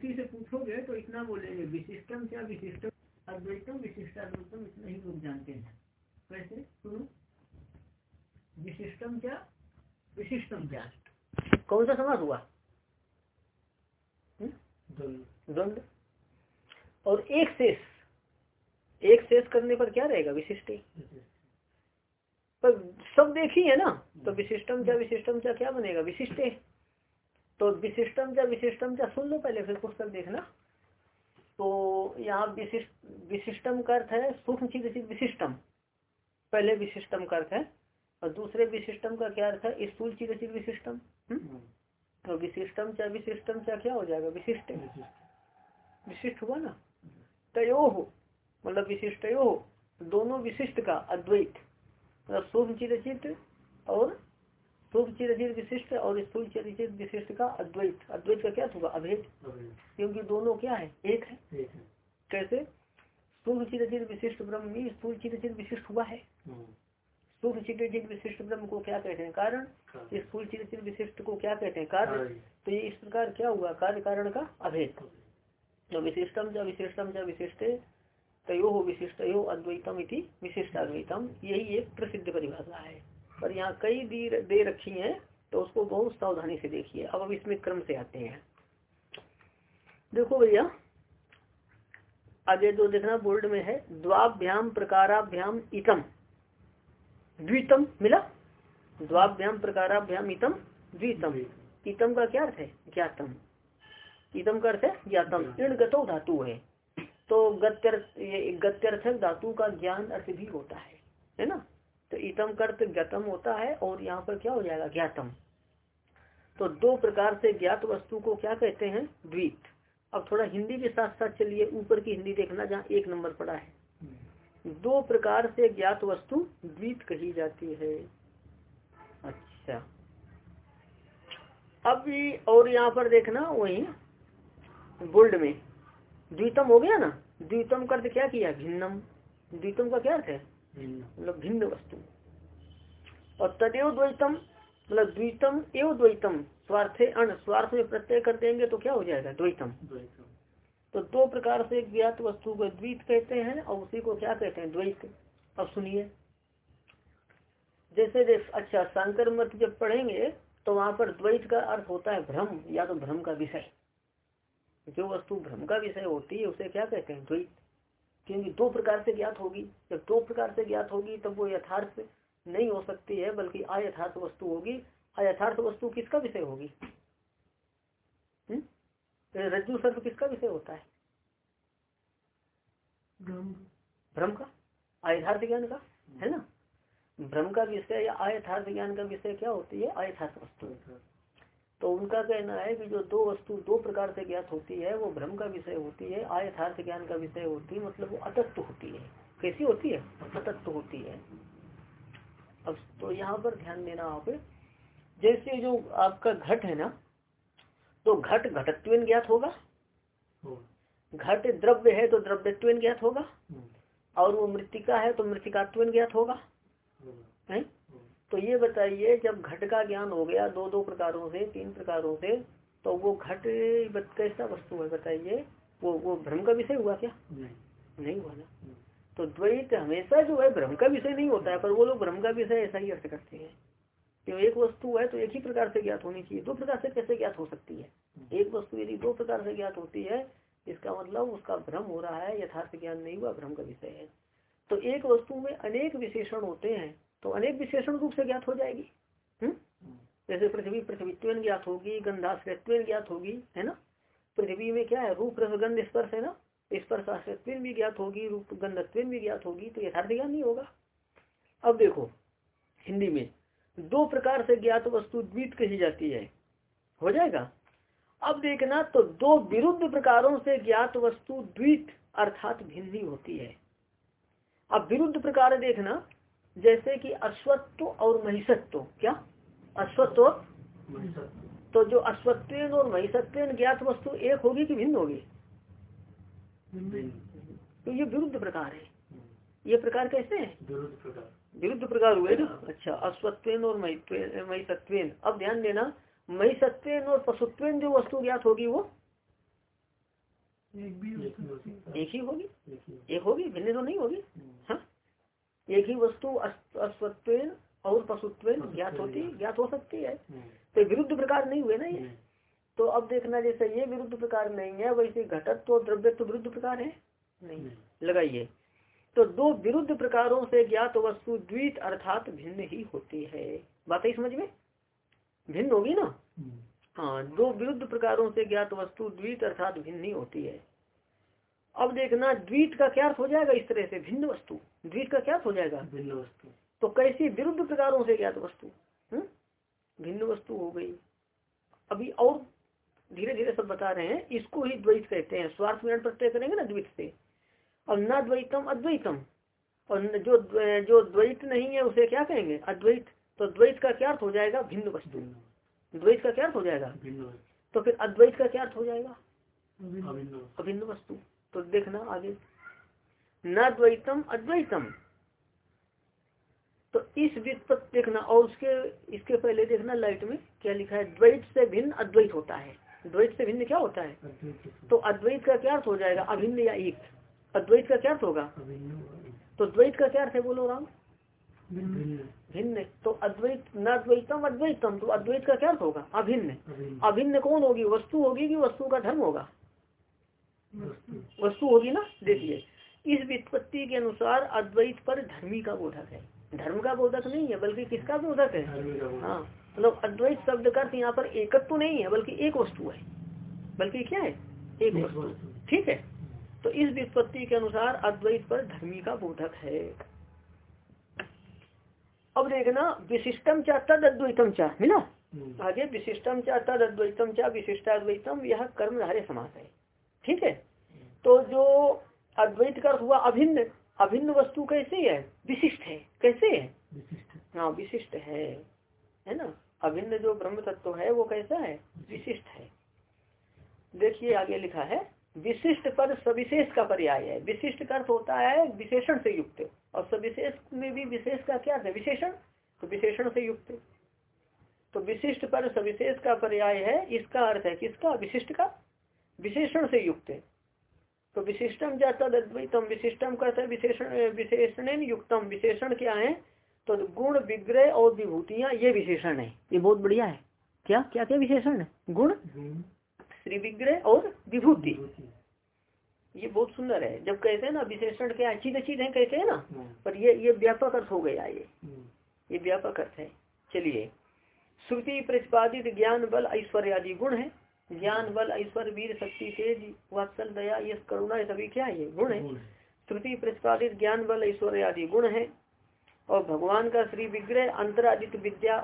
किसी से पूछोगे तो इतना बोलेंगे विशिष्टम क्या विशिष्टम अद्वैतम विशिष्टाद्वैतम इतना ही लोग जानते हैं। कैसे? सुनो। विशिष्टम क्या? विशिष्टम क्या? कौन सा समाज हुआ? द्वंद। और एक शेष। एक शेष करने पर क्या रहेगा? विशिष्ट पर सब देखी है ना? तो विशिष्टम क्या विशिष्टम क्या क्या बनेगा? विशिष्ट तो विशिष्टम या विशिष्टम क्या सुन लो पहले, फिर पुस्तक देखना। तो यहाँ विशिष्ट, विशिष्टम का अर्थ है सूक्ष्म चीज़ विशिष्टम। पहले विशिष्टम का अर्थ है, और दूसरे विशिष्टम का क्या अर्थ है? स्थूल चीज़ विशिष्टम। हम्म? तो विशिष्टम चाहे विशिष्टम चाहे क्या हो जाएगा? विशिष्ट। विशिष्ट हुआ ना? तयो हो मतलब विशिष्ट हो दोनों विशिष्ट का अद्वैत। मतलब सूक्ष्म चिरचित और सूक्ष्म चिरचित विशिष्ट और स्थूल चिरचित विशिष्ट का अद्वैत। अद्वैत का क्या होगा? अभेद। क्योंकि दोनों क्या है? एक है। कैसे? सूक्ष्म चिरचित विशिष्ट ब्रह्म में स्थूल चिरचित विशिष्ट हुआ है। हम्म। सूक्ष्म चिरचित विशिष्ट ब्रह्म को क्या कहते हैं? कारण। स्थूल चिरचित विशिष्ट को क्या कहते हैं? कार्य। तो ये इस प्रकार क्या हुआ? कार्य कारण का अभेद। तो विशिष्टम या विशिष्टम या विशिष्ट तयो विशिष्ट अद्वैतम इति विशिष्टाद्वैतम। यही एक प्रसिद्ध परिभाषा है। पर यहाँ कई दी दे रखी हैं तो उसको बहुत सावधानी से देखिए। अब अब इसमें क्रम से आते हैं। देखो भैया आगे जो देखना बोर्ड में है, द्वाभ्याम प्रकाराभ्याम इतम। द्वितम मिला? द्वाभ्याम प्रकाराभ्याम इतम, द्वितम। इतम का क्या अर्थ है? ज्ञातम। इतम का अर्थ है ज्ञातम। इण गतो धातु है। तो गत्यर्थ गत्यर्थक धातु का ज्ञान अर्थ भी होता है। है ना? तो इतम कर्त गतम होता है और यहाँ पर क्या हो जाएगा? ज्ञातम। तो दो प्रकार से ज्ञात वस्तु को क्या कहते हैं? द्वित। अब थोड़ा हिंदी के साथ साथ चलिए, ऊपर की हिंदी देखना जहाँ एक नंबर पड़ा है। दो प्रकार से ज्ञात वस्तु द्वित कही जाती है। अच्छा। अब और यहाँ पर देखना वही बोल्ड में। द्वितम हो गया ना? द्वितम का अर्थ क्या किया? भिन्नम। द्वितम का क्या अर्थ है? मतलब भिन्न वस्तु। और तदेव द्वैतम मतलब द्वितम एवं द्वैतम स्वार्थे अण स्वार्थ में प्रत्यय कर देंगे तो क्या हो जाएगा? द्वैतम। तो दो प्रकार से ज्ञात वस्तु को द्वित कहते हैं और उसी को क्या कहते हैं? द्वैत। अब सुनिए। जैसे देख अच्छा शंकर मत जब पढ़ेंगे तो वहाँ पर द्वैत का अर्थ होता है भ्रम या तो भ्रम का विषय। जो वस्तु भ्रम का विषय होती है उसे क्या कहते हैं? द्वैत। क्योंकि दो प्रकार से ज्ञात होगी। जब दो प्रकार से ज्ञात होगी तब वो यथार्थ नहीं हो सकती है बल्कि अयथार्थ वस्तु होगी। अयथार्थ वस्तु किसका विषय होगी? हम्म? रज्जु सर्व किसका विषय होता है? भ्रम का? अयथार्थ ज्ञान का? है ना? भ्रम का विषय या अयथार्थ ज्ञान का विषय क्या होती है? अयथार्थ वस्तु। तो उनका कहना है कि जो दो वस्तु दो प्रकार से ज्ञात होती है वो भ्रम का विषय होती है आयथार्थ ज्ञान का विषय होती है मतलब वो अतत्व होती है। कैसी होती है? अतत्व होती है। अब तो यहाँ पर ध्यान देना आप। जैसे जो आपका घट है ना तो घट घटत्व ज्ञात होगा। घट द्रव्य है तो द्रव्यत्व ज्ञात होगा। और वो मृतिका है तो मृतिकात्व ज्ञात होगा। है? तो ये बताइए जब घट का ज्ञान हो गया दो दो प्रकारों से तीन प्रकारों से तो वो घट कैसा वस्तु है बताइए? वो वो भ्रम का विषय हुआ क्या? नहीं, नहीं हुआ ना। तो द्वैत हमेशा जो है भ्रम का विषय नहीं होता है पर वो लोग भ्रम का विषय ऐसा ही अर्थ करते हैं। क्यों एक वस्तु है तो एक ही प्रकार से ज्ञात होनी चाहिए। दो प्रकार से कैसे ज्ञात हो सकती है? एक वस्तु यदि दो प्रकार से ज्ञात होती है इसका मतलब उसका भ्रम हो रहा है यथार्थ ज्ञान नहीं हुआ भ्रम का विषय है। तो एक वस्तु में अनेक विशेषण होते हैं तो अनेक विशेषण रूप से ज्ञात हो जाएगी। हम्म? जैसे पृथ्वी पृथ्वीत्व ज्ञात होगी गंधाश्रत्व ज्ञात होगी, है ना? पृथ्वी में क्या है? रूप रसगंध स्पर्श, है ना? स्पर्श आश्रत्व भी ज्ञात होगी, रूप गंधत्व भी ज्ञात होगी तो यथार्थ ज्ञान नहीं होगा। अब देखो, हिंदी में दो प्रकार से ज्ञात वस्तु द्वित कही जाती है। हो जाएगा? अब देखना तो दो विरुद्ध प्रकारों से ज्ञात वस्तु द्वित अर्थात भिन्न होती है। अब विरुद्ध प्रकार देखना जैसे कि अश्वत्व और महिषत्व क्या? अश्वत्व तो जो अश्वत्व और महिषत्व ज्ञात वस्तु एक होगी कि भिन्न होगी? तो ये विरुद्ध प्रकार है। ये प्रकार कैसे है? विरुद्ध प्रकार। हुए ना? अच्छा अश्वत्व और महिषत्व अब ध्यान देना महिषत्व और पशुत्व जो वस्तु ज्ञात होगी वो? एक ही होगी? एक होगी। भिन्न तो नहीं होगी? हाँ एक ही वस्तु अस्वत्व और पशुत्व ज्ञात होती ज्ञात। हो सकती है। तो विरुद्ध प्रकार नहीं हुए ना ये। तो अब देखना जैसे ये विरुद्ध प्रकार नहीं है वैसे घटत तो द्रव्य तो विरुद्ध प्रकार है? नहीं। लगाइए। तो दो विरुद्ध प्रकारों से ज्ञात वस्तु द्वित अर्थात भिन्न ही होती है। बात ही समझ में? भिन्न होगी ना? हाँ दो विरुद्ध प्रकारों से ज्ञात वस्तु द्वित अर्थात भिन्न ही होती है। अब देखना द्वित का क्या अर्थ हो जाएगा इस तरह से? भिन्न वस्तु। द्वीत का क्या हो जाएगा? भिन्न वस्तु। तो कैसी विरुद्ध प्रकारों से ज्ञात वस्तु? हम्म? भिन्न वस्तु हो गई। अभी और धीरे धीरे सब बता रहे हैं इसको ही द्वैत कहते हैं। स्वार्थ में प्रत्यय करेंगे ना द्वित से। और न द्वैतम अद्वैतम। और जो जो द्वैत नहीं है उसे क्या कहेंगे? अद्वैत। तो द्वैत का क्या अर्थ हो जाएगा? भिन्न वस्तु। द्वैत का क्या अर्थ हो जाएगा? तो फिर अद्वैत का क्या अर्थ हो जाएगा? अभिन्न वस्तु। तो देखना आगे। न द्वैतम अद्वैतम। तो इस वित्पत देखना और उसके इसके पहले देखना लाइट में क्या लिखा है? द्वैत से भिन्न अद्वैत होता है। द्वैत से भिन्न क्या होता है? तो अद्वैत का क्या अर्थ हो जाएगा? अभिन्न या एक। अद्वैत का क्या अर्थ होगा? तो द्वैत का क्या अर्थ है बोलो राम? भिन्न। तो अद्वैत न द्वैतम अद्वैतम। तो अद्वैत का क्या अर्थ होगा? अभिन्न। अभिन्न। कौन होगी? वस्तु होगी कि वस्तु का धर्म होगा? वस्तु होगी ना? देखिए। इस वित्पत्ति के अनुसार अद्वैत पर धर्मी का बोधक है। धर्म का बोधक नहीं है बल्कि किसका बोधक है? हाँ मतलब अद्वैत शब्द का अर्थ यहाँ पर एकत्व तो नहीं है बल्कि एक वस्तु है। बल्कि क्या है? एक वस्तु। ठीक है? तो इस विस्पत्ति के अनुसार अद्वैत पर धर्मी का बोधक है। अब देखना विशिष्टम चा तद अद्वैतम चा मिला हम्म। आगे विशिष्टम चा तद अद्वैतम चा विशिष्टाद्वैतम यह कर्मधारे समास है। ठीक है? तो जो अद्वैत का हुआ अभिन्न। अभिन्न वस्तु कैसे है? विशिष्ट है। कैसे है? हाँ विशिष्ट है। है ना? अभिन्न जो ब्रह्म तत्व है वो कैसा है? विशिष्ट है। देखिए आगे लिखा है विशिष्ट पर सविशेष का पर्याय है। विशिष्ट का अर्थ होता है विशेषण से युक्त। और सविशेष में भी विशेष का क्या है? विशेषण। तो विशेषण से युक्त। तो विशिष्ट पर सविशेष का पर्याय है। इसका अर्थ है किसका? विशिष्ट का। विशेषण से युक्त। तो विशिष्टम जाता अद्वैतम विशिष्टम कहते हैं विशेषण विशेषण युक्तम। विशेषण क्या है? तो गुण, विग्रह और विभूतियाँ, ये विशेषण है। ये बहुत बढ़िया है। क्या क्या क्या विशेषण है? गुण? श्री विग्रह और विभूति। ये बहुत सुंदर है। जब कहते हैं ना, विशेषण क्या अच्छी चीज़ है, कहते हैं ना। पर ये ये व्यापक अर्थ हो गया ये। ये व्यापक अर्थ है। चलिए। श्रुति प्रतिपादित ज्ञान बल ऐश्वर्य आदि गुण है। ज्ञान बल ऐश्वर्य वीर शक्ति तेज वत्सल दया ये करुणा ये सभी क्या है? गुण है। श्रुति प्रतिपादित ज्ञान बल ऐश्वर्य आदि गुण है। और भगवान का श्री विग्रह अंतरादित विद्या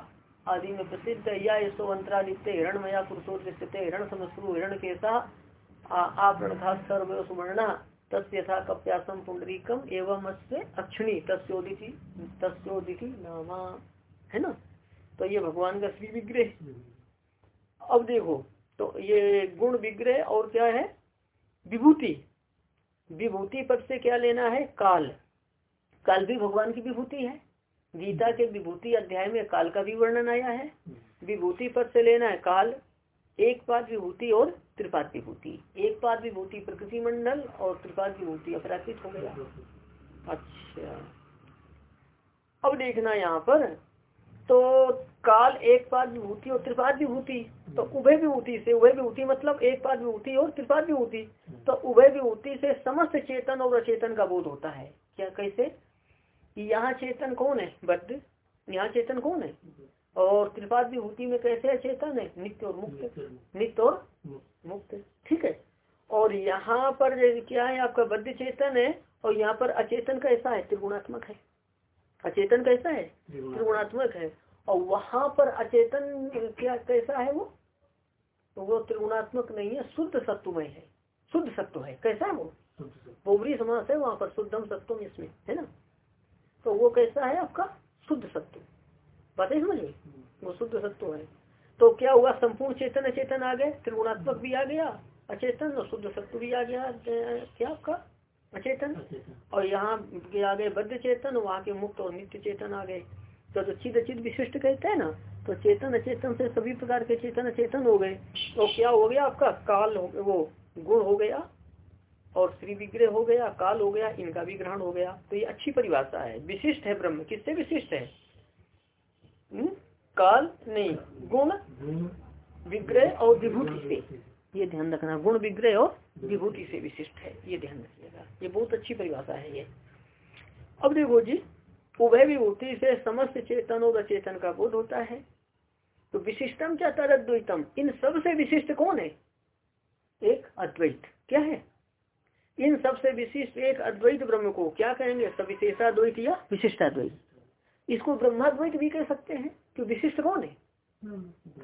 आदि में प्रसिद्ध या यशो अंतरादित्य हिरण मया पुरुषोत्थित हिरण समस्रु हिरण केसा आपरणखा सर्व सुवर्ण तस्था कप्यासम पुंडरीकम एवं अक्षणी तस्ोदिति तस्ोदिति नामा। है ना? तो ये भगवान का श्री विग्रह अब देखो तो ये गुण विग्रह और क्या है? विभूति। विभूति पद से क्या लेना है? काल। काल भी भगवान की विभूति है। गीता के विभूति अध्याय में काल का भी वर्णन आया है। विभूति पद से लेना है काल, एक पाद विभूति और त्रिपाद विभूति। एक पाद विभूति प्रकृति मंडल और त्रिपाद विभूति अपराधित हो गया। अच्छा। अब देखना यहाँ पर तो काल एक पाद विभूति और त्रिपाद विभूति तो उभय विभूति से उभय विभूति मतलब एक पाद विभूति और त्रिपाद विभूति। तो उभय विभूति से समस्त चेतन और अचेतन का बोध होता है। क्या कैसे? यहाँ चेतन कौन है? बद्ध। यहाँ चेतन कौन है? और त्रिपाद विभूति में कैसे अचेतन है? नित्य और मुक्त। नित्य और मुक्त। ठीक है। और यहाँ पर क्या है? आपका बद्ध चेतन है और यहाँ पर अचेतन कैसा है त्रिगुणात्मक है। अचेतन कैसा है? त्रिगुणात्मक है। और वहाँ पर अचेतन क्या कैसा है वो? तो वो त्रिगुणात्मक नहीं है शुद्ध सत्वमय है। शुद्ध सत्व है। कैसा है वो? पोवरी समास है वहाँ पर शुद्धम सत्वम इसमें है ना? तो वो कैसा है आपका? शुद्ध सत्व। बातें समझिए वो शुद्ध सत्व है। तो क्या हुआ? संपूर्ण चेतन अचेतन आ गए त्रिगुणात्मक भी आ गया अचेतन और शुद्ध सत्व भी आ गया। क्या आपका? अचेतन। और यहाँ आ गए बद्ध चेतन वहाँ के मुक्त और नित्य चेतन आ गए। तो, तो चिद अचित विशिष्ट कहते हैं ना तो चेतन अचेतन से सभी प्रकार के चेतन अचेतन हो गए। तो क्या हो गया आपका? काल हो वो गुण हो गया और श्री विग्रह हो गया काल हो गया इनका भी ग्रहण हो गया। तो ये अच्छी परिभाषा है। विशिष्ट है ब्रह्म। किससे विशिष्ट है? हुँ? हम्म? काल नहीं गुण। विग्रह और विभूति से। ये ध्यान रखना। गुण विग्रह और विभूति से विशिष्ट है, ये ध्यान रखिएगा। ये बहुत अच्छी परिभाषा है ये। अब देखो जी, उभय विभूति से समस्त चेतन और अचेतन का बोध होता है। तो विशिष्टम क्या तरद्वैतम? इन सबसे विशिष्ट कौन है? एक अद्वैत। क्या है? इन सबसे विशिष्ट एक अद्वैत ब्रह्म को क्या कहेंगे? सविशेषाद्वैत या विशिष्टाद्वैत? इसको ब्रह्माद्वैत भी कह सकते हैं क्यों विशिष्ट कौन है?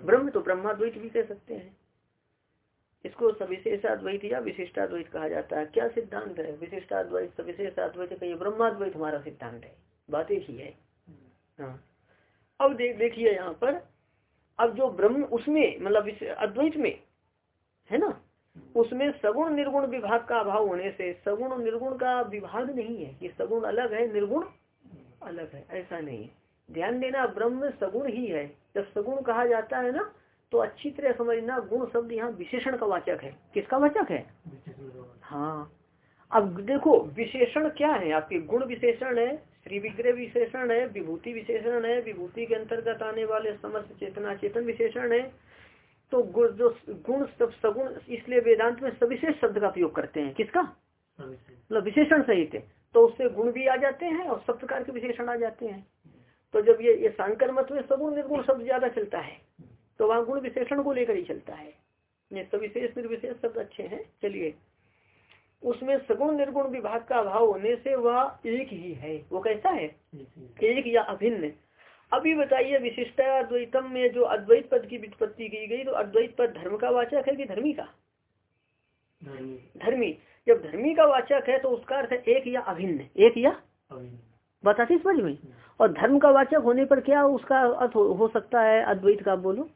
ब्रह्म तो ब्रह्माद्वैत भी कह सकते हैं। इसको सविशेषाद्वैत या विशिष्टाद्वैत कहा जाता है। क्या सिद्धांत है? विशिष्टाद्वैत सविशेषाद्वैत का ये ब्रह्माद्वैत हमारा सिद्धांत है। बात एक ही है। हाँ। अब देख देखिए यहाँ पर अब जो ब्रह्म उसमें मतलब अद्वैत में है ना? उसमें सगुण निर्गुण विभाग का अभाव होने से सगुण निर्गुण का विभाग नहीं है। कि सगुण अलग है निर्गुण अलग है। ऐसा नहीं। ध्यान देना ब्रह्म सगुण ही है। जब सगुण कहा जाता है ना तो अच्छी तरह समझना गुण शब्द यहाँ विशेषण का वाचक है। किसका वाचक है? हाँ। अब देखो विशेषण क्या है? आपके गुण विशेषण है श्री विग्रह विशेषण है विभूति विशेषण है विभूति के अंतर्गत आने वाले समस्त चेतना चेतन विशेषण है। तो गुण जो गुण सब सगुण इसलिए वेदांत में सविशेष शब्द का प्रयोग करते हैं। किसका? मतलब विशेषण सहित है। तो उससे गुण भी आ जाते हैं और सब प्रकार के विशेषण आ जाते हैं। तो जब ये ये सांकर मत में सगुण निर्गुण शब्द ज़्यादा चलता है तो वहाँ गुण विशेषण को लेकर ही चलता है। सविशेष निर्विशेष शब्द अच्छे हैं। चलिए। उसमें सगुण निर्गुण विभाग का अभाव होने से वह एक ही है। वो कैसा है? एक या अभिन्न। अभी बताइए विशिष्टा अद्वैतम में जो अद्वैत पद की वित्पत्ति की गई तो अद्वैत पद धर्म का वाचक है कि धर्मी का? धर्मी। जब धर्मी का वाचक है तो उसका अर्थ एक या अभिन्न। एक या? बताते समझ में और धर्म का वाचक होने पर क्या उसका अर्थ हो, हो सकता है अद्वैत का बोलो?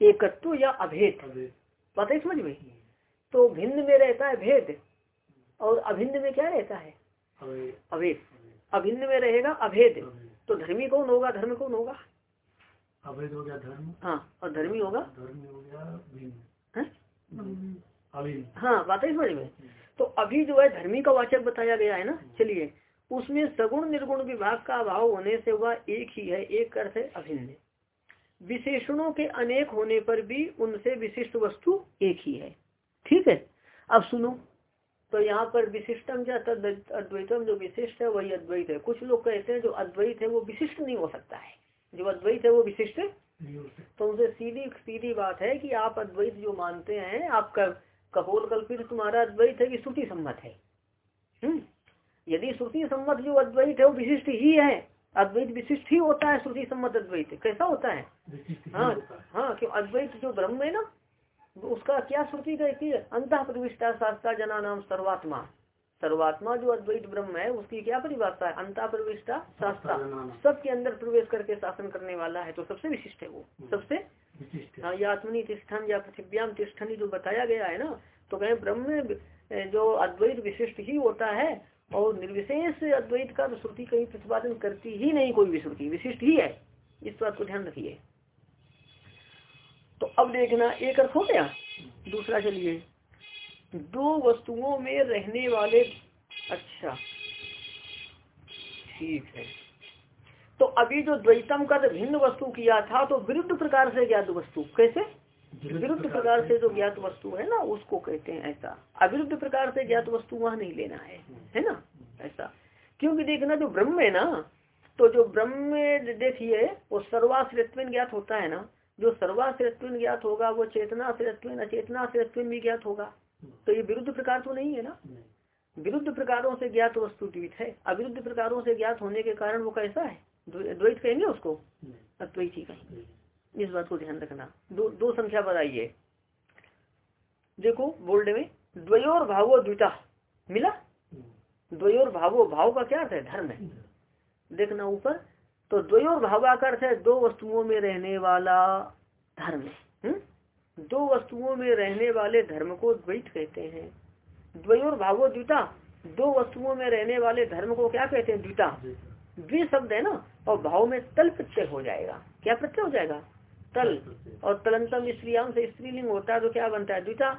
एकत्व या अभेद। पता समझ में? तो भिन्न में रहता है भेद और अभिन्न में क्या रहता है? अभेद। अभिन्न में रहेगा अभेद। तो धर्मी कौन होगा? धर्म कौन होगा? अभेद हो गया धर्म। हाँ और धर्मी होगा? धर्मी हो गया हाँ? बात है समझ में? तो अभी जो है धर्मी का वाचक बताया गया है ना? चलिए उसमें सगुण निर्गुण विभाग का अभाव होने से वह एक ही है एक अर्थ है अभिन्न। विशेषणों के अनेक होने पर भी उनसे विशिष्ट वस्तु एक ही है। ठीक है? अब सुनो। तो यहाँ पर विशिष्टम या अद्वैतम जो विशिष्ट है, वही अद्वैत है। कुछ लोग कहते हैं जो अद्वैत है, वो विशिष्ट नहीं हो सकता है। जो अद्वैत है, वो विशिष्ट तो उनसे सीधी सीधी बात है कि आप अद्वैत जो मानते हैं, आपका कपोल कल्पित तुम्हारा अद्वैत है कि श्रुति सम्मत है। हम्म। यदि श्रुति सम्मत जो अद्वैत है, वो विशिष्ट ही है अद्वैत विशिष्ट ही होता है श्रुति सम्मत अद्वैत। कैसा होता है? हाँ हाँ क्यों अद्वैत जो ब्रह्म है ना उसका क्या श्रुति कहती है अंत प्रविष्टा शास्त्रा जना नाम सर्वात्मा। सर्वात्मा जो अद्वैत ब्रह्म है उसकी क्या परिभाषा है? अंता प्रविष्टा शास्त्रा सबके अंदर प्रवेश करके शासन करने वाला है तो सबसे विशिष्ट है वो। हम्म। सबसे? हाँ। या आत्मनी तिष्ठन या पृथ्व्याम तिष्ठनी जो बताया गया है ना तो कहें ब्रह्म जो अद्वैत विशिष्ट ही होता है और निर्विशेष अद्वैत का श्रुति कहीं प्रतिपादन करती ही नहीं कोई भी श्रुति विशिष्ट ही है। इस बात को ध्यान रखिए। तो अब देखना, एक अर्थ हो गया, दूसरा चलिए। दो वस्तुओं में रहने वाले अच्छा ठीक है। तो अभी जो द्वैतम का भिन्न वस्तु किया था तो विरुद्ध प्रकार से ज्ञात वस्तु, कैसे? विरुद्ध प्रकार से जो ज्ञात वस्तु है ना उसको कहते हैं ऐसा। अविरुद्ध प्रकार से ज्ञात वस्तु वहाँ नहीं लेना है। है ना? ऐसा। क्योंकि देखना जो ब्रह्म है ना तो जो ब्रह्म देखिए वो सर्वाश्रित्व ज्ञात होता है ना। जो सर्वाश्रित्व ज्ञात होगा वो चेतना श्रेत्व अचेतना श्रेत्व भी ज्ञात होगा। तो ये विरुद्ध प्रकार तो नहीं है ना? विरुद्ध प्रकारों से ज्ञात वस्तु द्वित है। अविरुद्ध प्रकारों से ज्ञात होने के कारण वो कैसा है? द्वैत कहेंगे उसको? अद्वैत ही कहेंगे। इस बात को ध्यान रखना। दो दो संख्या बताइए देखो बोल्ड में द्वयोर भावो द्विता। मिला? द्वयोर भावो भाव का क्या अर्थ है? धर्म है। देखना ऊपर तो द्वयोर भावा का अर्थ है दो वस्तुओं में रहने वाला धर्म हम्म? दो वस्तुओं में रहने वाले धर्म को द्वैत कहते हैं। द्वयोर भावो द्विता। दो वस्तुओं में रहने वाले धर्म को क्या कहते हैं? द्विता। द्वि शब्द है ना और भाव में तल प्रत्यय हो जाएगा। क्या प्रत्यय हो जाएगा? तल और तलंतम स्त्रियाम से स्त्रीलिंग होता है तो क्या बनता है? द्विता।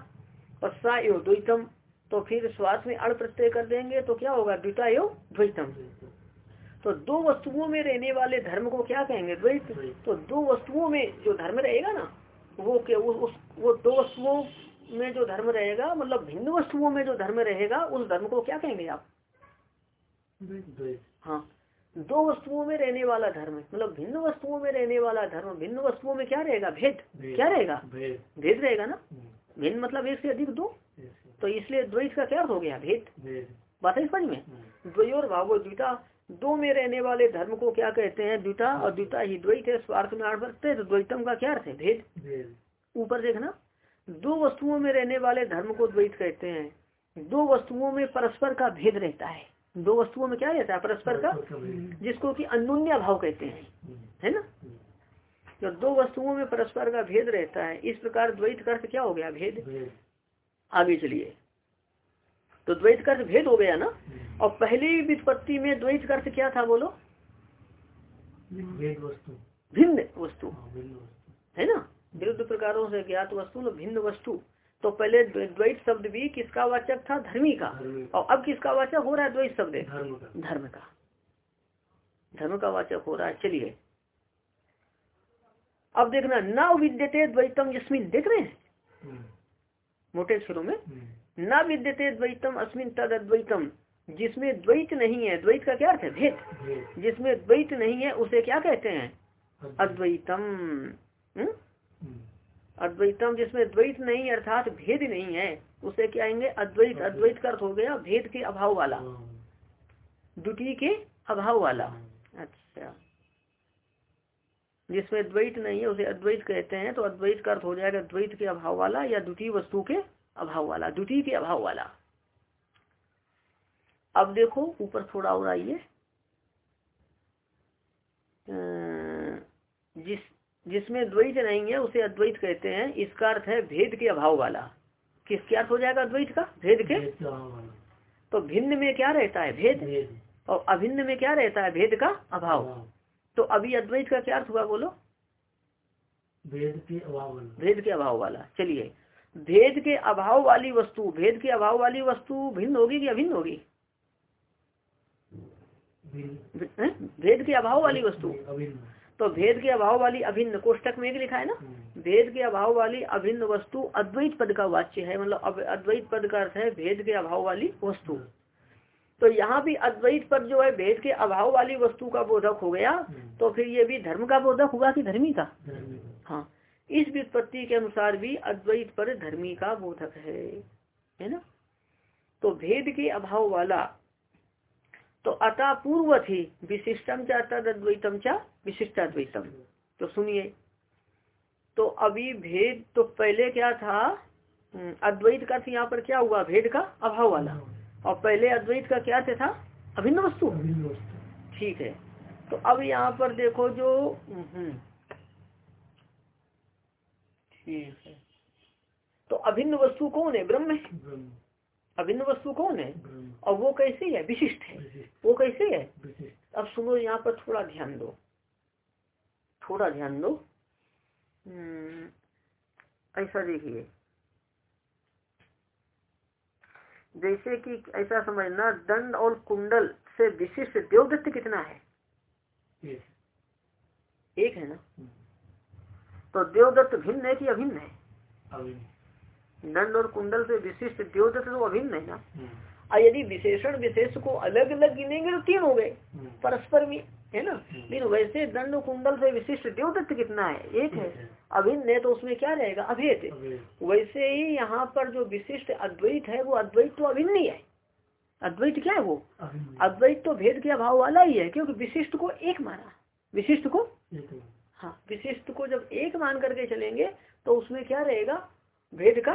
और सा द्वैतम। तो फिर श्वास में अड़ प्रत्यय कर देंगे तो क्या होगा? द्विता एवं द्वैतम। तो दो वस्तुओं में रहने वाले धर्म को क्या कहेंगे? द्वैत। तो दो वस्तुओं में जो धर्म रहेगा ना वो क्या वो उस वो दो वस्तुओं में जो धर्म रहेगा मतलब भिन्न वस्तुओं में जो धर्म रहेगा उस धर्म को क्या कहेंगे आप? हाँ। दो वस्तुओं में रहने वाला धर्म मतलब भिन्न वस्तुओं में रहने वाला धर्म भिन्न वस्तुओं में क्या रहेगा? भेद। क्या रहेगा? भेद। रहेगा ना? हम्म। भिन्न मतलब एक से अधिक दो। तो इसलिए द्वैत का क्या हो गया? भेद। बात है समझ में? हम्म। द्वयोर भावो द्विता दो में रहने वाले धर्म को क्या कहते हैं? द्विता। और द्विता ही द्वैत है स्वार्थ में आड़ बढ़ते तो द्वैतम का क्या अर्थ है? भेद। ऊपर देखना। दो वस्तुओं में रहने वाले धर्म को द्वैत कहते हैं। दो वस्तुओं में परस्पर का भेद रहता है। दो वस्तुओं में क्या रहता है परस्पर का? जिसको कि अनुन्य भाव कहते हैं है ना? तो दो वस्तुओं में परस्पर का भेद रहता है इस प्रकार द्वैत का अर्थ क्या हो गया? भेद। आगे चलिए। तो द्वैत का अर्थ भेद हो गया ना? और पहली वित्पत्ति में द्वैत का अर्थ क्या था बोलो? भिन्न वस्तु हाँ, है ना? विरुद्ध प्रकारों से ज्ञात वस्तु भिन्न वस्तु। तो पहले द्वैत शब्द भी किसका वाचक था? धर्मी का। और अब किसका वाचक हो रहा है? द्वैत शब्द। धर्म का। धर्म का। वाचक हो रहा है। चलिए। अब देखना न विद्यते द्वैतम जिसमिन देख रहे हैं? हम्म। मोटे शुरू में। हम्म। न विद्यते द्वैतम अस्मिन तद अद्वैतम। जिसमें द्वैत नहीं है द्वैत का क्या अर्थ है? भेद। जिसमें द्वैत नहीं है उसे क्या कहते हैं? अद्वैतम। हम्म? अद्वैतम जिसमें द्वैत नहीं अर्थात भेद नहीं है उसे क्या आएँगे? अद्वैत। अद्वैत। का अर्थ हो गया भेद के अभाव वाला। द्वितीय के अभाव वाला। अच्छा। जिसमें द्वैत नहीं है उसे अद्वैत कहते हैं तो अद्वैत का अर्थ हो जाएगा द्वैत के अभाव वाला या द्वितीय वस्तु के अभाव वाला। द्वितीय के अभाव वाला। अब देखो ऊपर थोड़ा और आइए। जिस जिसमें द्वैत नहीं है उसे अद्वैत कहते हैं। इसका अर्थ है भेद के अभाव वाला। किसके अर्थ हो जाएगा द्वैत का? भेद के? तो भिन्न में क्या रहता है? भेद। और अभिन्न में क्या रहता है? भेद का अभाव। तो अभी अद्वैत का क्या अर्थ हुआ बोलो? भेद के अभाव वाला। भेद के अभाव वाला। चलिए। भेद के अभाव वाली वस्तु। भेद के अभाव वाली वस्तु भिन्न होगी कि अभिन्न होगी? भेद के अभाव वाली वस्तु। तो भेद के अभाव वाली अभिन्न कोष्टक में एक लिखा है ना हम्म। भेद के अभाव वाली अभिन्न वस्तु अद्वैत पद का वाच्य है मतलब अद्वैत पद का अर्थ है भेद के अभाव वाली वस्तु हम्म। तो यहाँ भी अद्वैत पद जो है भेद के अभाव वाली वस्तु का बोधक हो गया हम्म। तो फिर ये भी धर्म का बोधक होगा कि धर्मी का हाँ इस व्युत्पत्ति के अनुसार भी अद्वैत पद धर्मी का बोधक है है ना तो भेद के अभाव वाला तो अतः पूर्व थी विशिष्टम चा तद अद्वैतम चा विशिष्टाद्वैतम तो सुनिए। तो अभी भेद तो पहले क्या था? अद्वैत का यहाँ पर क्या हुआ? भेद का अभाव वाला। और पहले अद्वैत का क्या थे था? अभिन्न वस्तु। ठीक है। तो अब यहाँ पर देखो जो ठीक है। तो अभिन्न वस्तु कौन है? ब्रह्म है। अभिन्न वस्तु कौन है? और वो कैसे है? विशिष्ट है। वो कैसे है? अब सुनो यहाँ पर थोड़ा ध्यान दो। थोड़ा ध्यान दो। हम्म, ऐसा देखिए। जैसे कि ऐसा समझना दंड और कुंडल से विशिष्ट देवदत्त कितना है? एक। है ना? हम्म। तो देवदत्त भिन्न है कि अभिन्न है? दंड और कुंडल से विशिष्ट देवदत्त तो अभिन्न है ना। हम्म। और यदि विशेषण विशेष को अलग अलग गिनेंगे तो तीन हो गए हम्म। परस्पर भी है ना? हम्म। लेकिन वैसे दंड कुंडल से विशिष्ट देवदत्त कितना है? एक है। अभिन्न है तो उसमें क्या रहेगा? अभेद। वैसे ही यहाँ पर जो विशिष्ट अद्वैत है वो अद्वैत तो अभिन्न ही है। अद्वैत क्या है वो? अद्वैत तो भेद के अभाव वाला ही है क्योंकि विशिष्ट को एक माना। विशिष्ट को? हाँ विशिष्ट को जब एक मान करके चलेंगे तो उसमें क्या रहेगा? भेद का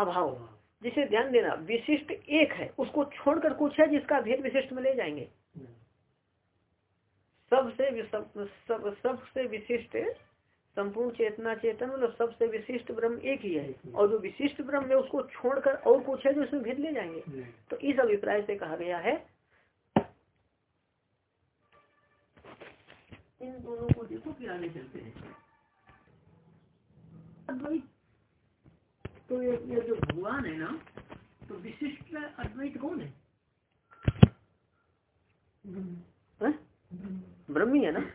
अभाव। जिसे ध्यान देना, विशिष्ट एक है, उसको छोड़कर कुछ है जिसका भेद विशिष्ट में ले जाएँगे। सबसे सब सबसे विशिष्ट संपूर्ण चेतना चेतन मतलब सबसे विशिष्ट ब्रह्म एक ही है। और जो विशिष्ट ब्रह्म है, उसको छोड़कर और कुछ है जो इसमें भेद ले जाएँगे। तो इस अभिप्राय से कहा गया है, इन दोनों को देखो फिर आगे चलते हैं। तो ये, ये जो भगवान है ना तो विशिष्ट अद्वैत कौन है? ब्रह्मी। है? ना?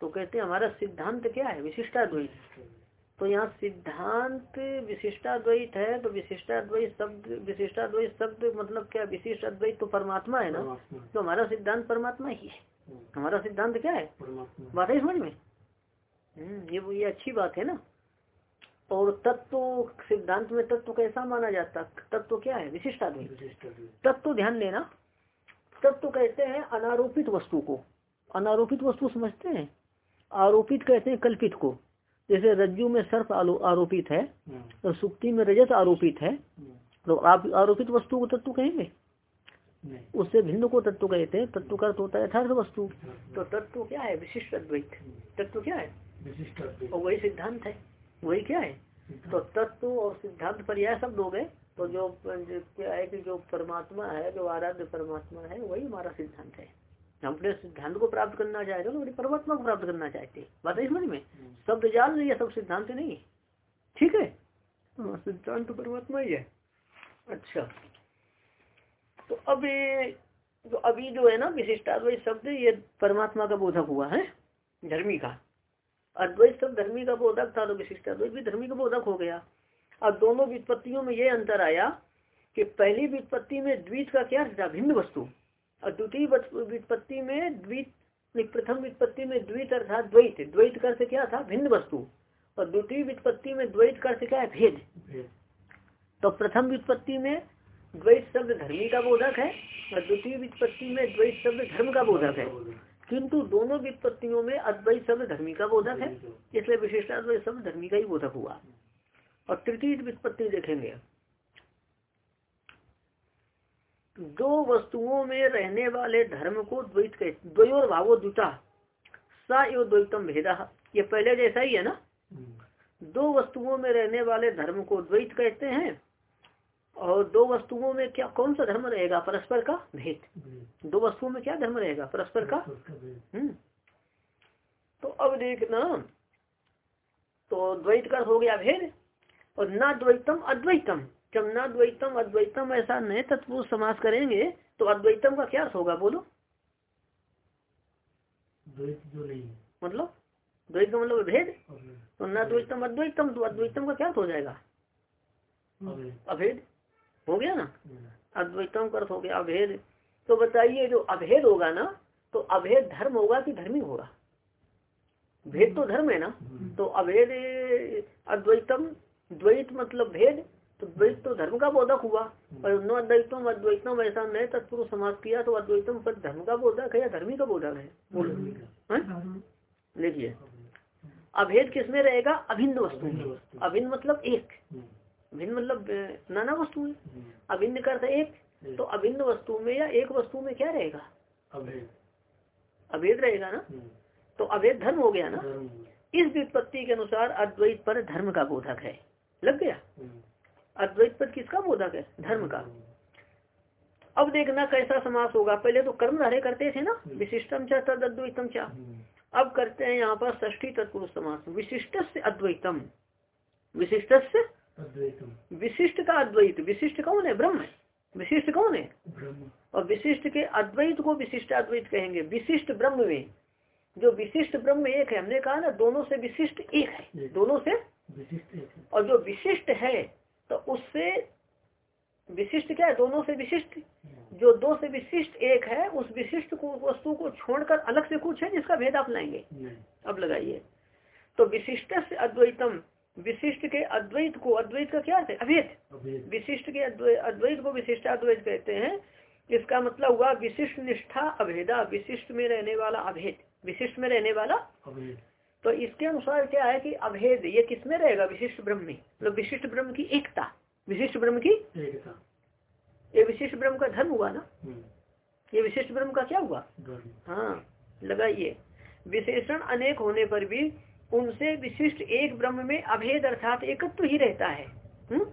तो कहते हैं हमारा सिद्धांत क्या है? विशिष्टाद्वैत। तो यहाँ सिद्धांत विशिष्टाद्वैत है तो विशिष्टाद्वैत शब्द विशिष्टाद्वैत शब्द मतलब क्या? विशिष्ट अद्वैत तो परमात्मा है ना? तो हमारा सिद्धांत परमात्मा ही है। हम्म। हमारा सिद्धांत क्या है? बात है समझ में? हम्म, ये ये अच्छी बात है ना? और तत्व सिद्धांत में तत्व कैसा माना जाता? तत्व क्या है? विशिष्ट अद्वैत। तत्व ध्यान देना। तत्व कहते हैं अनारोपित वस्तु को। अनारोपित वस्तु समझते हैं? आरोपित कहते हैं कल्पित को। जैसे रज्जु में सर्प आरोपित है हम्म, और सुक्ति में रजत आरोपित है हम्म, तो आप आरोपित वस्तु को तत्व कहेंगे? उससे भिन्न को तत्व कहते हैं। तत्व का अर्थ होता है यथार्थ वस्तु। तो तत्व क्या है? विशिष्ट अद्वैत। तत्व क्या है? विशिष्ट और वही सिद्धांत है। वही क्या है? तो तत्व और सिद्धांत पर्याय शब्द हो। गए तो जो क्या है कि जो परमात्मा है जो आराध्य परमात्मा है वही हमारा सिद्धांत है। हम अपने सिद्धांत को प्राप्त करना चाहते हो तो परमात्मा को प्राप्त करना चाहते हैं। बात है समझ में? हम्म, शब्द जाल नहीं है सब सिद्धांत नहीं ठीक है? हाँ, सिद्धांत तो परमात्मा ही है। अच्छा। तो अब ये जो अभी जो है ना विशिष्टाद्वैत शब्द ये परमात्मा का बोधक हुआ है धर्मी का। अद्वैत शब्द धर्मी का बोधक था तो विशिष्टाद्वैत भी धर्मी का बोधक हो गया। अब दोनों व्युत्पत्तियों में ये अंतर आया कि पहली व्युत्पत्ति में द्वित का क्या था? भिन्न वस्तु। और द्वितीय वत- व्युत्पत्ति में द्वित प्रथम व्युत्पत्ति में द्वित अर्थात द्वैत। द्वैत का अर्थ क्या था? भिन्न वस्तु। और द्वितीय व्युत्पत्ति में द्वैत का अर्थ क्या है? भेद। भेद। तो प्रथम व्युत्पत्ति में द्वैत शब्द धर्मी का बोधक है और द्वितीय व्युत्पत्ति में द्वैत शब्द धर्म का बोधक है। किंतु दोनों व्युत्पत्तियों में अद्वैत शब्द धर्मी का बोधक है इसलिए विशिष्टाद्वैत शब्द धर्मी का ही बोधक हुआ। और तृतीय व्युत्पत्ति देखेंगे। दो वस्तुओं में रहने वाले धर्म को द्वैत कहते द्वयोर भावो द्विता सा एवं द्वैतम भेदा। ये पहले जैसा ही है ना? हम्म, दो वस्तुओं में रहने वाले धर्म को द्वैत कहते हैं और दो वस्तुओं में क्या कौन सा धर्म रहेगा? परस्पर का भेद। दो वस्तुओं में क्या धर्म रहेगा? परस्पर का हम्म। तो अब देखना तो द्वैत का हो गया भेद और ना द्वैतम अद्वैतम। जब ना द्वैतम अद्वैतम ऐसा नए तत्व समास करेंगे तो अद्वैतम का क्या होगा? बोलो। द्वैत जो नहीं मतलब? द्वैत का मतलब भेद? तो ना द्वैतम अद्वैतम तो अद्वैतम का क्या हो जाएगा? अभेद। हो गया ना? हम्म, अद्वैतम का अर्थ हो गया अभेद। तो बताइए जो अभेद होगा ना तो अभेद धर्म होगा कि धर्मी होगा? भेद तो धर्म है ना? हम्म, तो अभेद अद्वैतम द्वैत मतलब भेद तो द्वैत तो धर्म का बोधक हुआ। और न अद्वैतम अद्वैतम ऐसा नए तत्पुरुष समाज किया तो अद्वैतम पर धर्म का बोधक है या धर्मी का बोधक है। हैं? देखिए। अभेद। किसमें रहेगा? अभिन्न वस्तु अभिन्न में। अभिन्न मतलब एक। हम्म, भिन्न मतलब नाना वस्तु है। हम्म, अभिन्न का अर्थ एक। एक। तो अभिन्न वस्तु में या एक वस्तु में क्या रहेगा? अभेद। रहेगा ना? हम्म, तो अभेद धर्म हो गया ना। इस व्युत्पत्ति के अनुसार अद्वैत पर धर्म का बोधक है। लग गया? हम्म, अद्वैत पर किसका बोधक है? धर्म का। अब देखना कैसा समास होगा। पहले तो कर्म धारे करते थे ना? विशिष्टम चा तद अद्वैतम चा। हम्म, अब करते हैं यहाँ पर ष्ठी तत्पुरुष समास। विशिष्ट से अद्वैतम। विशिष्ट से विशिष्ट का अद्वैत विशिष्ट कौन है? ब्रह्म विशिष्ट कौन है? ब्रह्म। और विशिष्ट के अद्वैत को विशिष्ट अद्वैत कहेंगे। विशिष्ट ब्रह्म में जो विशिष्ट ब्रह्म एक है हमने कहा ना दोनों से विशिष्ट एक है। दोनों से? विशिष्ट और जो विशिष्ट है तो उससे विशिष्ट क्या है? दोनों से विशिष्ट। हम्म, जो दो से विशिष्ट एक है उस विशिष्ट को वस्तु को छोड़कर अलग से कुछ है जिसका भेद आप लाएँगे। अब लगाइए। तो विशिष्ट से अद्वैतम विशिष्ट के अद्वैत को अद्वैत का क्या है? अभेद। विशिष्ट के अद्वै- अद्वैत को विशिष्टाद्वैत कहते हैं। इसका मतलब हुआ विशिष्ट निष्ठा अभेदा। विशिष्ट में रहने वाला अभेद। विशिष्ट में रहने वाला अभेद। तो इसके अनुसार क्या है कि अभेद ये किसमें रहेगा? विशिष्ट ब्रह्म में। मतलब विशिष्ट ब्रह्म की एकता। विशिष्ट ब्रह्म की एकता। ये विशिष्ट ब्रह्म का धर्म हुआ ना? हम्म, ये विशिष्ट ब्रह्म का क्या हुआ? हाँ लगाइए। विशेषण अनेक होने पर भी उनसे विशिष्ट एक ब्रह्म में अभेद अर्थात एकत्व ही रहता है। हुँ?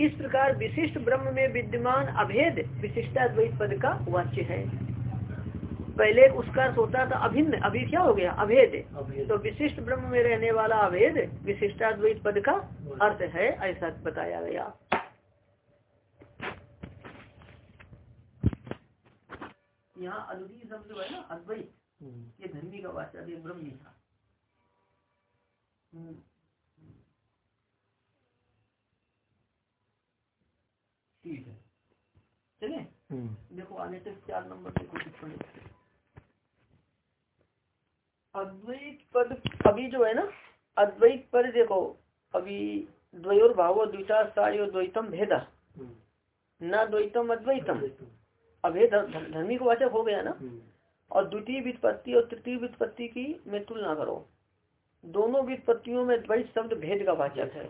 इस प्रकार विशिष्ट ब्रह्म में विद्यमान अभेद विशिष्टाद्वैत पद का वाच्य है। पहले उसका अर्थ होता था अभिन्न अभी क्या हो गया? अभेद। तो विशिष्ट ब्रह्म में रहने वाला अभेद विशिष्टाद्वैत पद का अर्थ है ऐसा बताया गया। यहाँ अद्वितीय शब्द है ना अद्वैत। हम्म, ये धर्मी का वाचा ये ब्रह्म था। ठीक है। चले? देखो आने तक चार नंबर देखो टिप्पणी अद्वैत पद अभी जो है ना अद्वैत पद देखो अभी द्वयोर भाव द्विता सायो द्वैतम भेदा। न द्वैतम अद्वैतम। अभेद धर्मी को वाचक हो गया ना? और द्वितीय वित्पत्ति और तृतीय वित्पत्ति की में तुलना करो। दोनों वित्पत्तियों में द्वैत शब्द भेद का वाचक है।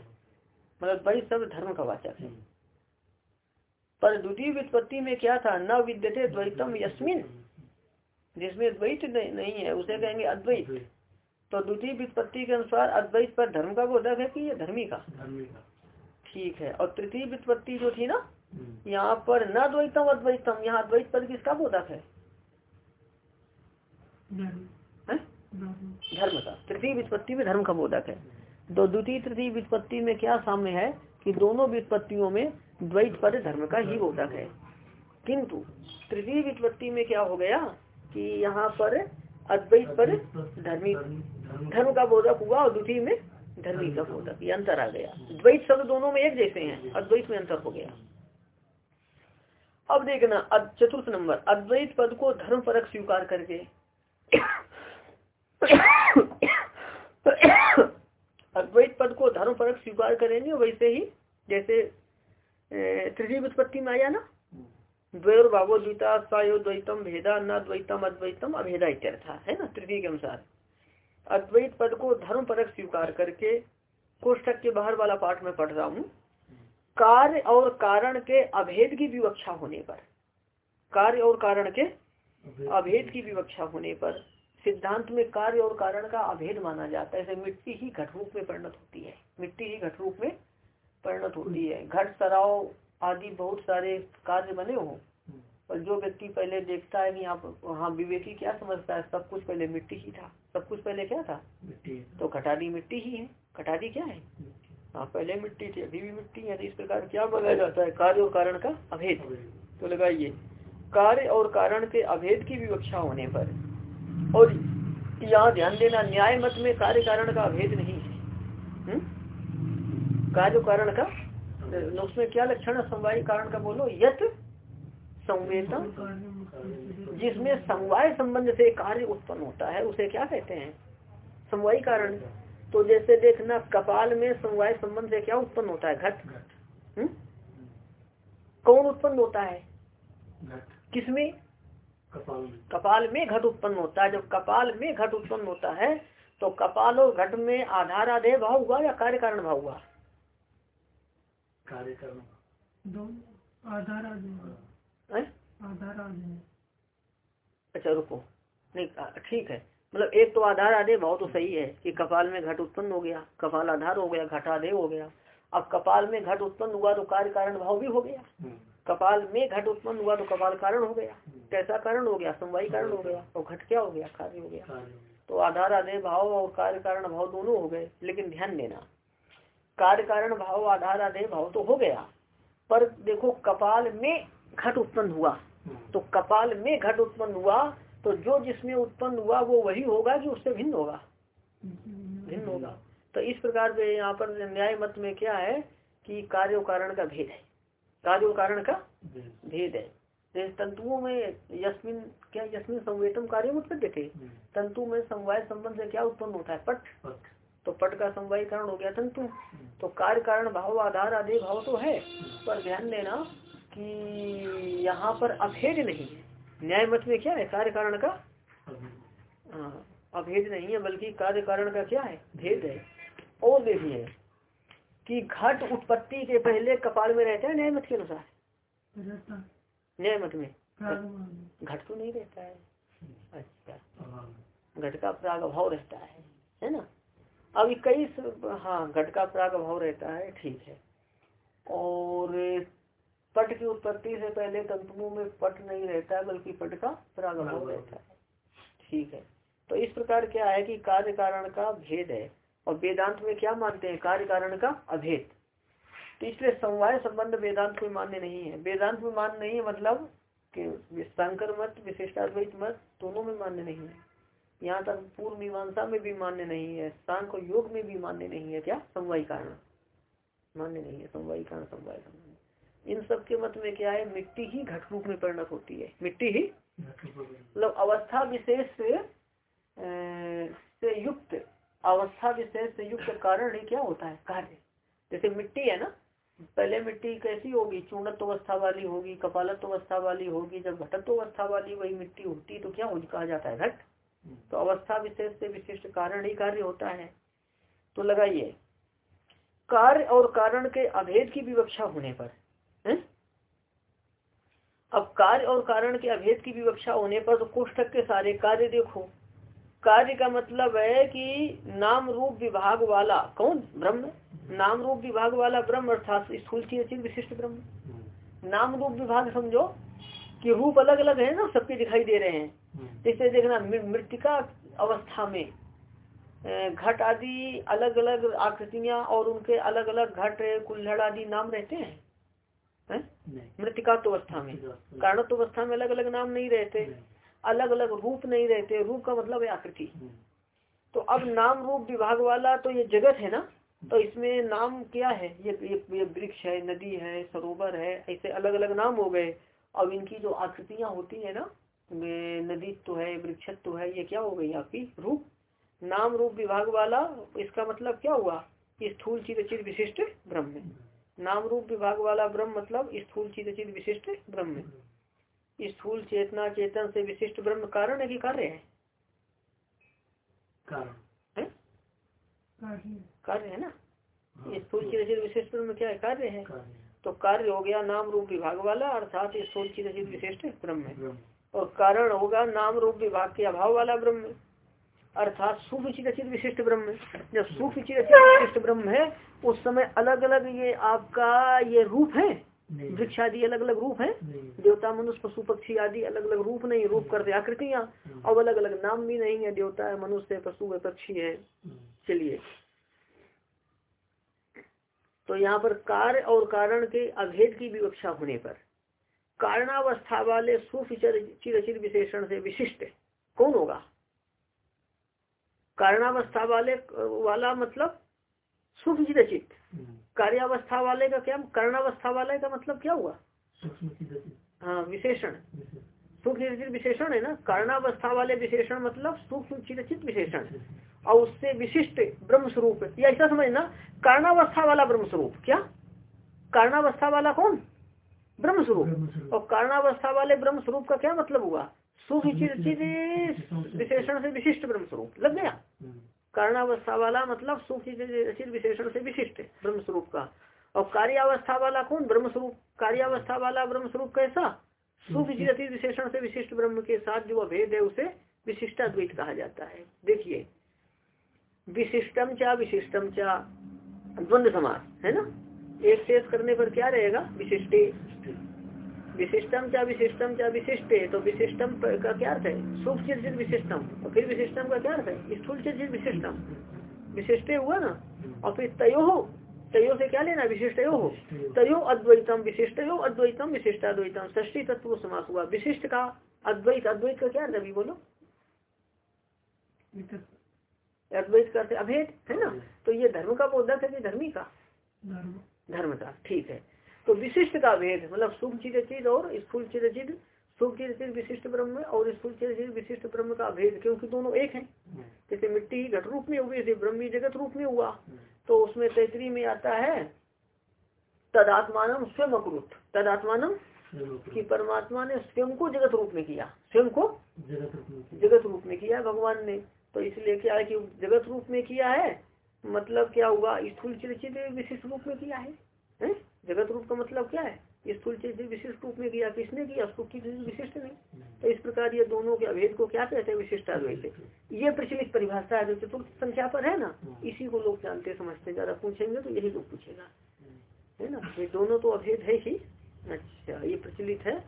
मतलब द्वैत शब्द धर्म का वाचक है। पर द्वितीय वित्पत्ति में क्या था? न विद्यते द्वैतम यस्मिन। जिसमें द्वैत नहीं है उसे कहेंगे अद्वैत। तो द्वितीय वित्पत्ति के अनुसार अद्वैत पर धर्म का बोधक है कि ये धर्मी का? ठीक है। और तृतीय वित्पत्ति जो थी ना यहाँ पर न द्वैतम अद्वैतम यहाँ अद्वैत पर किसका बोधक है? धर्म का तृतीय वित्पत्ति में धर्म का बोधक है। तो द्वितीय, तृतीय वित्पत्ति में क्या सामने है कि दोनों वित्पत्तियों में द्वैत पद धर्म का ही बोधक है। किंतु तृतीय वित्पत्ति में क्या हो गया कि यहाँ पर अद्वैत पर धर्मी धर्म का बोधक हुआ और द्वितीय में धर्मी का बोधक, ये अंतर आ गया। द्वैत शब्द दोनों में एक जैसे हैं, अद्वैत में अंतर हो गया। अब देखना चतुर्थ नंबर अद्वैत पद को धर्म परक स्वीकार करके अद्वैत पद को धर्म परक स्वीकार करेंगे वैसे ही जैसे तृतीय उत्पत्ति में आया ना? द्वैर भावो द्विता सायो द्वैतम भेदा न द्वैतम अद्वैतम अभेदा इत्यर्था है ना? तृतीय के अनुसार। अद्वैत पद को धर्म परक स्वीकार करके कोष्टक के बाहर वाला पाठ में पढ़ रहा हूँ। कार्य और कारण के अभेद की विवक्षा होने पर। कार्य और कारण के अभेद की विवक्षा होने पर सिद्धांत में कार्य और कारण का अभेद माना जाता है। जैसे मिट्टी ही घट रूप में परिणत होती है। मिट्टी ही घट रूप में परिणत होती है। घट सराव आदि बहुत सारे कार्य बने हो। और जो व्यक्ति पहले देखता है कि यहाँ हाँ विवेकी क्या समझता है? सब कुछ पहले मिट्टी ही था। सब कुछ पहले क्या था? मिट्टी तो घटादी मिट्टी ही है। घटादी क्या है? हाँ पहले मिट्टी थी अभी भी मिट्टी है। तो इस प्रकार क्या बोला जाता है? कार्य और कारण का अभेद। तो लगाइए। कार्य और कारण के अभेद की विवक्षा होने पर और यहाँ ध्यान देना न्याय मत में कार्य कारण का भेद नहीं है। हम्म? कार्य कारण का? उसमें क्या लक्षण है? समवाय कारण का बोलो यत संवेदन जिसमें समवाय संबंध से कार्य उत्पन्न होता है उसे क्या कहते हैं? समवाय कारण। तो जैसे देखना कपाल में समवाय संबंध से क्या उत्पन्न होता है? घट। हम्म? कौन उत्पन्न होता है? किसमें? कपाल में। घट उत्पन्न होता है। जब कपाल में घट उत्पन्न होता है तो कपाल और घट में आधार आधे भाव हुआ या कार्य कारण भाव हुआ? कार्य कारण आधार आधार अच्छा रुको। नहीं ठीक है। मतलब एक तो आधार आधे भाव तो सही है कि कपाल में घट उत्पन्न हो गया कपाल आधार हो गया घटाधे हो गया। अब कपाल में घट उत्पन्न हुआ तो कार्य कारण भाव भी हो गया। कपाल में घट उत्पन्न हुआ तो कपाल कारण हो गया, कैसा कारण हो गया समवाई कारण हो गया, और घट क्या हो गया, कार्य हो गया। तो आधार आधे भाव और कार्य कारण भाव दोनों हो गए, लेकिन ध्यान देना, कार्य कारण भाव, आधार आधे भाव तो हो गया, पर देखो कपाल में घट उत्पन्न हुआ। तो कपाल में घट उत्पन्न हुआ तो जो जिसमें उत्पन्न हुआ वो वही होगा कि उससे भिन्न होगा? भिन्न होगा। तो इस प्रकार से यहाँ पर न्याय मत में क्या है कि कार्य कारण का भेद है। कार्य कारण का भेद है। तंतुओं में यस्मिन क्या यस्मिन संवेतम कार्य उत्पन्न थे? तंतु में समवाय संबंध से क्या उत्पन्न होता है? पट। तो पट का समवाय कारण हो गया तंतु। तो कार्य कारण भाव आधार आदि भाव तो है पर ध्यान देना कि यहाँ पर अभेद नहीं है। न्याय मत में क्या है? कार्य कारण का हाँ अभेद नहीं है बल्कि कार्य कारण का क्या है? भेद है। और देखिए कि घट उत्पत्ति के पहले कपाल में रहता है न्याय मत के अनुसार। न्याय मत में। घट तो नहीं रहता है। अच्छा। घट का प्राग भाव रहता है है ना? अब इक्कीस हाँ घट का प्राग भाव रहता है ठीक है। और पट की उत्पत्ति से पहले तंतुओं में पट नहीं रहता है बल्कि पट का प्राग भाव रहता है। ठीक है। तो इस प्रकार क्या है कि कार्य कारण का भेद है। और वेदांत में क्या मानते हैं? कार्य कारण का अभेद। तो इसलिए समवाय संबंध वेदांत कोई मान्य नहीं है। वेदांत में मान्य नहीं है मतलब कि शंकर मत विशिष्टाद्वैत मत दोनों में मान्य नहीं है। यहाँ तक पूर्व मीमांसा में भी मान्य नहीं है सांख और योग में भी मान्य नहीं है। क्या? समवाय कारण। मान्य नहीं है। समवाय कारण समवाय कारण। इन सब के मत में क्या है? मिट्टी ही घट रूप में परिणत होती है। मिट्टी ही? मतलब अवस्था विशेष से, से युक्त अवस्था विशेष से युक्त कारण ही क्या होता है? कार्य। जैसे मिट्टी है ना, पहले मिट्टी कैसी होगी? चूर्णत्व अवस्था वाली होगी कपालत अवस्था वाली होगी, जब घटत अवस्था वाली वही मिट्टी होती तो क्या कहा जाता है घट। तो अवस्था विशेष से विशिष्ट कारण ही कार्य होता है। तो लगाइए। कार्य और कारण के अभेद की विवक्षा होने पर, है? अब कार्य और कारण के अभेद की विवक्षा होने पर तो कोष्ठक के सारे कार्य देखो। कार्य का मतलब है कि नाम रूप विभाग वाला कौन? ब्रह्म। नाम रूप विभाग वाला ब्रह्म अर्थात स्थूल चीज़ विशिष्ट ब्रह्म। नाम रूप विभाग समझो कि रूप अलग अलग है ना सबके दिखाई दे रहे हैं। जैसे देखना मृतिका अवस्था में घट आदि अलग अलग आकृतियाँ और उनके अलग अलग घट कुल्हड़ आदि नाम रहते हैं? मृतिका अवस्था में। कारणत्व अवस्था में अलग अलग नाम नहीं रहते। अलग अलग रूप नहीं रहते रूप का मतलब है आकृति। तो अब नाम रूप विभाग वाला तो ये जगत है ना? तो इसमें नाम क्या है? ये ये वृक्ष है नदी है सरोवर है ऐसे अलग अलग नाम हो गए। अब इनकी जो आकृतियाँ होती है ना नदी तो है वृक्षत्व तो है ये क्या हो गई आपकी? रूप। नाम रूप विभाग वाला इसका मतलब क्या हुआ? स्थूल चित चित विशिष्ट ब्रह्म नाम रूप विभाग वाला ब्रह्म मतलब स्थूल चित चित विशिष्ट ब्रह्म स्थूल चेतना चेतन से विशिष्ट ब्रह्म कारण है कि कार्य है? कार्य है। ना? हाँ, स्थूल तो- चित विशिष्ट ब्रह्म क्या है? कार्य है। तो कार्य हो गया नाम रूप विभाग वाला अर्थात स्थूल चित विशिष्ट ब्रह्म और कारण होगा नाम रूप विभाग के अभाव वाला ब्रह्म। अर्थात सूक्ष्म चित विशिष्ट ब्रह्म जब सूक्ष्म चित विशिष्ट ब्रह्म है उस समय अलग अलग ये आपका ये रूप है। वृक्ष आदि अलग अलग रूप है। देवता मनुष्य पशु पक्षी आदि अलग अलग रूप नहीं रूप करते आकृतियाँ। और अलग अलग नाम भी नहीं है देवता है मनुष्य है पशु है पक्षी है। चलिए। तो यहाँ पर कार्य और कारण के अभेद की विवक्षा होने पर। कारणावस्था वाले चिरचिर विशेषण से विशिष्ट कौन होगा? कारणावस्था वाले वाला मतलब चिरचित कार्यावस्था वाले का क्या कर्णावस्था वाले का मतलब क्या हुआ? हाँ विशेषण। सूक्ष्म विशेषण है ना? कर्णावस्था वाले विशेषण मतलब सूक्ष्म चिरचित विशेषण। और उससे विशिष्ट ब्रह्म स्वरूप या ऐसा समझना कर्णावस्था वाला ब्रह्म स्वरूप क्या? कर्णावस्था वाला कौन? ब्रह्म स्वरूप और कर्णावस्था वाले ब्रह्म स्वरूप का क्या मतलब हुआ? सूक्ष्म चिरचित विशेषण। से विशिष्ट ब्रह्म स्वरूप लग गया? हम्म। कारणावस्था वाला मतलब सूक्ष्म विशेषण से विशिष्ट ब्रह्म स्वरूप का। और कार्यावस्था वाला कौन? ब्रह्म स्वरूप कार्यावस्था वाला ब्रह्म स्वरूप कैसा सूक्ष्म विशेषण से विशिष्ट ब्रह्म के साथ जो अभेद है, उसे विशिष्टाद्वैत कहा जाता है। देखिए विशिष्टम चा विशिष्टम चा द्वंद समास, है ना? एक शेष करने पर क्या रहेगा? विशिष्टे। विशिष्टम क्या विशिष्टम क्या विशिष्ट है तो विशिष्टम का क्या अर्थ है? सूक्ष्म विशिष्टम और फिर विशिष्टम का क्या अर्थ है? स्थूल चिरचित विशिष्टम विशिष्ट। हुआ ना? और फिर तयो हो तयो से क्या लेना विशिष्ट यो हो तयो अद्वैतम विशिष्ट यो अद्वैतम विशिष्टाद्वैतम ष्टी तत्व समास हुआ। विशिष्ट का अद्वैत अद्वैत का क्या अर्थ अभी बोलो? अद्वैत का अभेद है ना? तो ये धर्म का बोधक है कि धर्मी का? धर्म का ठीक है। तो विशिष्ट का भेद मतलब सूक्ष्म चिरचित और स्थूल चिरचित सूक्ष्म चिरचित विशिष्ट ब्रह्म और स्थूल चिरचित विशिष्ट ब्रह्म का भेद क्योंकि दोनों एक है। जैसे मिट्टी घट रूप में हुई थी ब्रह्मी जगत रूप में हुआ तो उसमें तैतरी में आता है तदात्मान स्वयं अकुरुत तदात्मान कि परमात्मा ने स्वयं को जगत रूप में किया। स्वयं को जगत रूप में किया। भगवान ने। तो इसलिए क्या है कि जगत रूप में किया है मतलब क्या हुआ स्थूल चिरचित विशिष्ट रूप में किया है, है? जगत रूप का मतलब क्या है? स्थूल चीज़ विशिष्ट रूप में किया, किसने किया? की चीज़ विशिष्ट नहीं। तो इस प्रकार ये दोनों के अभेद को क्या कहते हैं? विशिष्ट अद्वैत। ये प्रचलित परिभाषा है, जो चतुर्थ संख्या पर है ना, इसी को लोग जानते, समझते ज़्यादा पूछेंगे तो यही लोग पूछेगा। है ना? ये दोनों तो अभेद है ही। अच्छा ये प्रचलित है।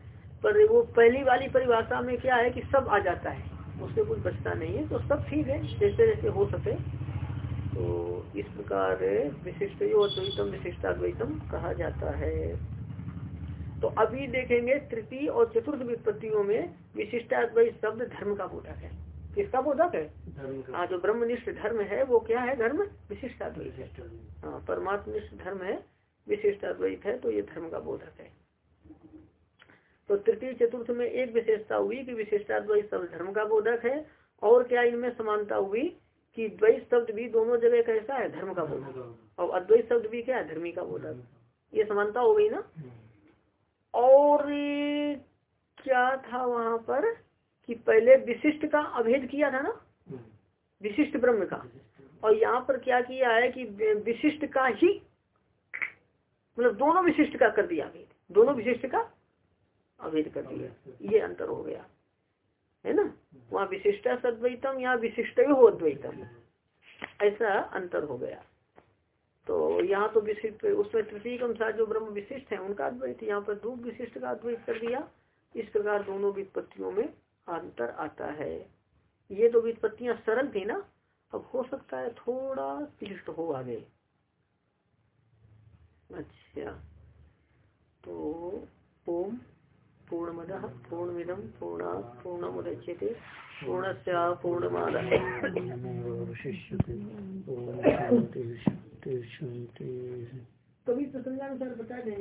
पर वो पहली वाली परिभाषा में क्या है कि सब आ जाता है। उससे कुछ बचता नहीं है तो सब ठीक है जैसे जैसे हो सके। तो इस प्रकार विशिष्ट अद्वैतम विशिष्टाद्वैतम कहा जाता है। तो अभी देखेंगे तृतीय और चतुर्थ विपत्तियों में विशिष्टाद्वैत शब्द धर्म का बोधक है। किसका बोधक है? धर्म हाँ जो ब्रह्मनिष्ठ धर्म है वो क्या है धर्म? विशिष्टाद्वैत है। विशिष्ट अद्वैत। हाँ परमात्मनिष्ठ धर्म है विशिष्टाद्वैत है तो ये धर्म का बोधक है। तो तृतीय चतुर्थ में एक विशेषता हुई कि विशिष्टाद्वैत शब्द धर्म का बोधक है और क्या इनमें समानता हुई? कि द्वैत शब्द भी दोनों जगह कैसा है? धर्म का बोधक और अद्वैत शब्द भी क्या है? धर्मी का बोधक ये समानता हो गई ना? हम्म। और क्या था वहाँ पर कि पहले विशिष्ट का अभेद किया था ना? हम्म। विशिष्ट ब्रह्म का। और यहाँ पर क्या किया है कि विशिष्ट का ही मतलब दोनों विशिष्ट का कर दिया अभेद। दोनों विशिष्ट का अभेद कर दिया। ये अंतर हो गया। है ना? वहाँ विशिष्टा सद्वैतम, यहाँ विशिष्ट हो अद्वैतम ऐसा अंतर हो गया। तो यहाँ तो विशिष्ट, उसमें तृतीय के अनुसार जो ब्रह्म विशिष्ट है, उनका अद्वैत, यहाँ पर दो विशिष्ट का अद्वैत कर दिया। इस प्रकार दोनों वित्पत्तियों में अंतर आता है। ये तो वित्पत्तियाँ सरल थी ना? अब हो सकता है थोड़ा क्लिष्ट हो आगे। अच्छा। तो ओम पूर्णमद पूर्णमिदम पूर्णा पूर्णमुदच्यते। पूर्णस्य शांति कभी प्रसंगानुसार बता देंगे